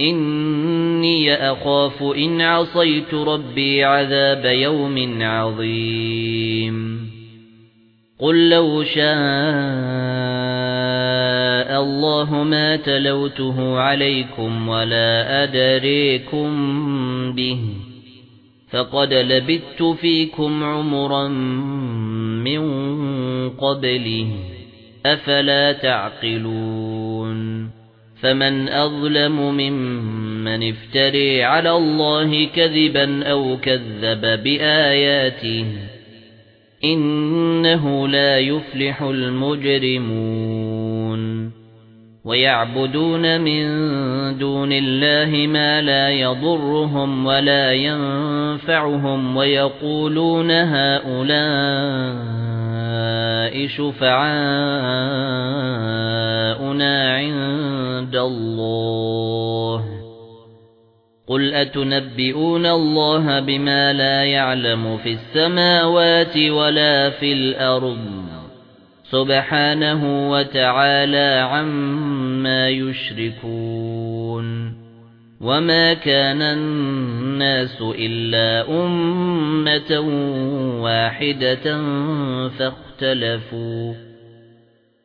إِنِّي أَخَافُ إِنْ عَصَيْتُ رَبِّي عَذَابَ يَوْمٍ عَظِيمٍ. قُل لَّوْ شَاءَ اللَّهُ مَا تَلَوْتُهُ عَلَيْكُمْ وَلَا أَدْرِيكُمْ بِهِ فَقَدْ لَبِثْتُ فِيكُمْ عُمُرًا مِّن قَبْلِهِ أَفَلَا تَعْقِلُونَ؟ فَمَنْ أَظْلَمُ مِمَّنِ افْتَرَى عَلَى اللَّهِ كَذِبًا أَوْ كَذَّبَ بِآيَاتِهِ إِنَّهُ لَا يُفْلِحُ الْمُجْرِمُونَ وَيَعْبُدُونَ مِن دُونِ اللَّهِ مَا لَا يَضُرُّهُمْ وَلَا يَنفَعُهُمْ وَيَقُولُونَ هَؤُلَاءِ شُفَعَاؤُنَا عِندَ اللَّهِ. قُلْ أَتُنَبِّئُونَ اللَّهَ بِمَا لَا يَعْلَمُ فِي السَّمَاوَاتِ وَلَا فِي الْأَرْضِ؟ سُبْحَانَهُ وَتَعَالَى عَمَّا يُشْرِكُونَ. وَمَا كَانَ النَّاسُ إِلَّا أُمَّةً وَاحِدَةً فَاخْتَلَفُوا.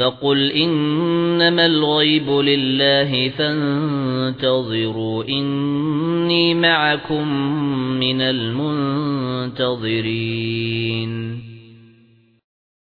فَقُلْ إِنَّمَا الْغَيْبُ لِلَّهِ فَانتَظِرُوا إِنِّي مَعَكُمْ مِنَ الْمُنتَظِرِينَ.